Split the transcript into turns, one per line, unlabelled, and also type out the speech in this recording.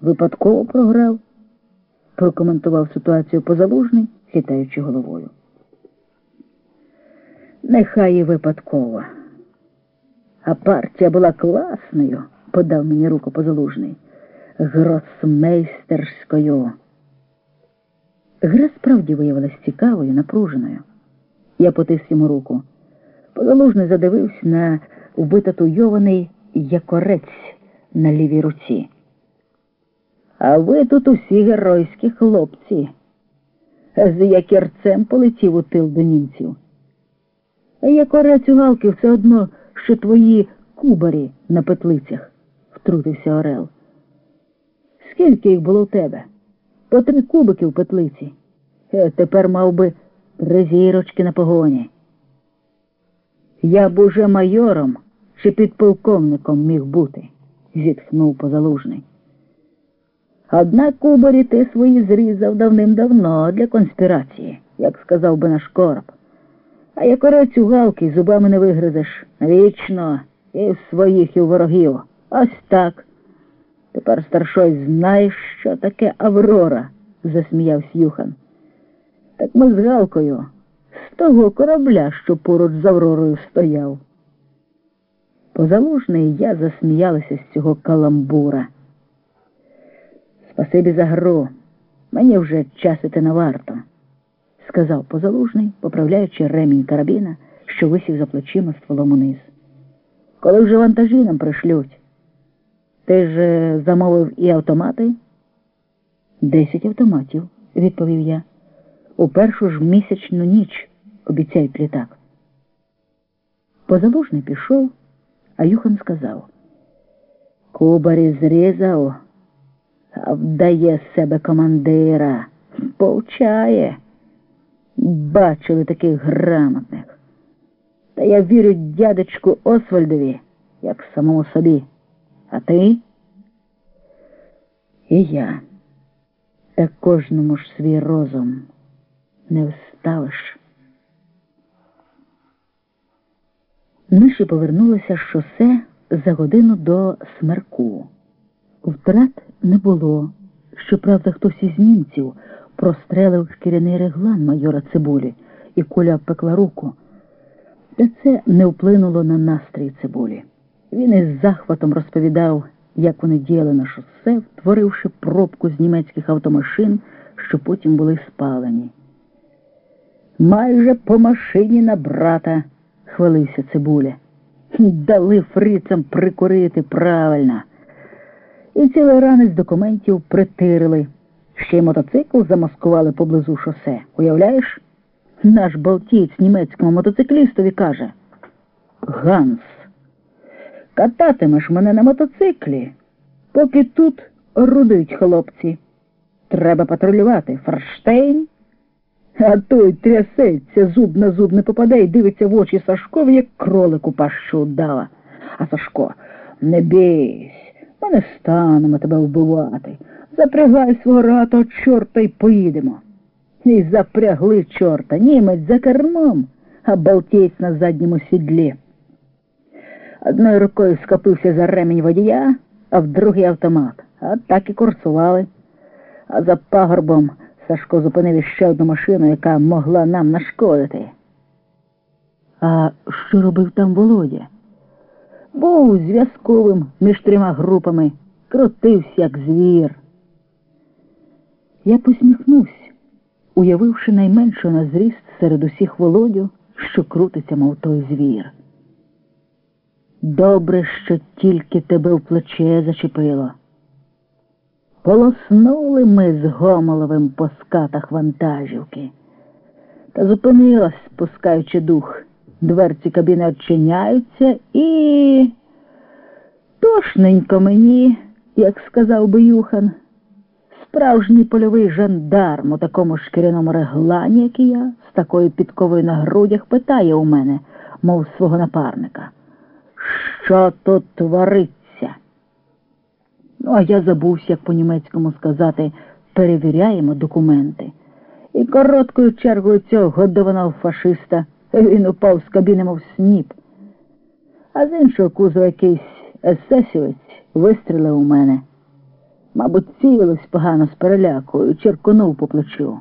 Випадково програв, прокоментував ситуацію позалужний, хитаючи головою. Нехай і випадково. А партія була класною, подав мені руку позалужний, гросмейстерською. Гра справді виявилась цікавою, напруженою. Я потис йому руку. Позалужний задивився на витатуйований якорець на лівій руці. А ви тут усі геройські хлопці, з якерцем полетів у тил до німців. Якорець у галки все одно, що твої кубарі на петлицях, втрутився Орел. Скільки їх було у тебе? По три кубики в петлиці. Е, тепер мав би три зірочки на погоні. Я б уже майором чи підполковником міг бути, зітхнув позалужний. Однак кубарі ти свої зрізав давним-давно для конспірації, як сказав би наш короб. А як орецю галки зубами не вигризеш вічно і в своїх, і в ворогів. Ось так. Тепер старшой знаєш, що таке Аврора, засміявся Юхан. Так ми з Галкою з того корабля, що поруч з Авророю стояв. Позалужний я засміялася з цього каламбура. Спасибі за гру. Мені вже час іти на варту, сказав позалужний, поправляючи ремінь карабіна, що висів за плечима стволом униз. Коли вже вантажі нам пришлють. Ти ж е, замовив і автомати? Десять автоматів, відповів я. У першу ж місячну ніч обіцяють літак. Позалужний пішов, а Юхан сказав Кубарі зрізав, вдає себе командира, повчає. Бачили таких грамотних. Та я вірю дядечку Освальдові, як самому собі. А ти? І я. Та кожному ж свій розум не вставиш. Миші повернулися з шосе за годину до смерку. Втрат не було. Щоправда, хтось із німців прострелив шкіряний реглан майора Цибулі, і куля пекла руку. Та це не вплинуло на настрій цибулі. Він із захватом розповідав, як вони діяли на шосе, втворивши пробку з німецьких автомашин, що потім були спалені. Майже по машині на брата, хвалився цибуля. Дали фрицам прикурити правильно. І цілий ранець документів притирили. Ще й мотоцикл замаскували поблизу шосе. Уявляєш? Наш балтієць німецькому мотоциклістові каже Ганс, кататимеш мене на мотоциклі, поки тут рудить хлопці. Треба патрулювати Форштейн. А той трясеться, зуб на зуб не попаде і дивиться в очі Сашкові, як кролику пащу дала. А Сашко, не бійсь, ми не станемо тебе вбивати. Запрягай свого рата, чорта й поїдемо. І запрягли чорта, німець за кермом, а балтієць на задньому сідлі. Одною рукою схопився за ремінь водія, а в другий автомат. А так і курсували. А за пагорбом Сашко зупинив іще одну машину, яка могла нам нашкодити. А що робив там Володя? Був зв'язковим між трьома групами, крутився, як звір. Я посміхнувся, уявивши найменшу на зріст серед усіх володю, що крутиться, мов той звір. Добре, що тільки тебе в плече зачепило. Полоснули ми з Гомоловим по скатах вантажівки. Та зупинилась, пускаючи дух. Дверці кабіни відчиняються і. Тошненько мені, як сказав би Юхан, справжній польовий жандарм у такому шкіряному реглані, як і я, з такою підковою на грудях, питає у мене, мов свого напарника. Що тут твориться? Ну, а я забувся, як по-німецькому сказати, перевіряємо документи. І короткою чергою цього годованого фашиста він упав з кабіни, мов сніп. А з іншого кузова якийсь есесівець вистрілив у мене. Мабуть, цілилось погано з переляку і черконув по плечу.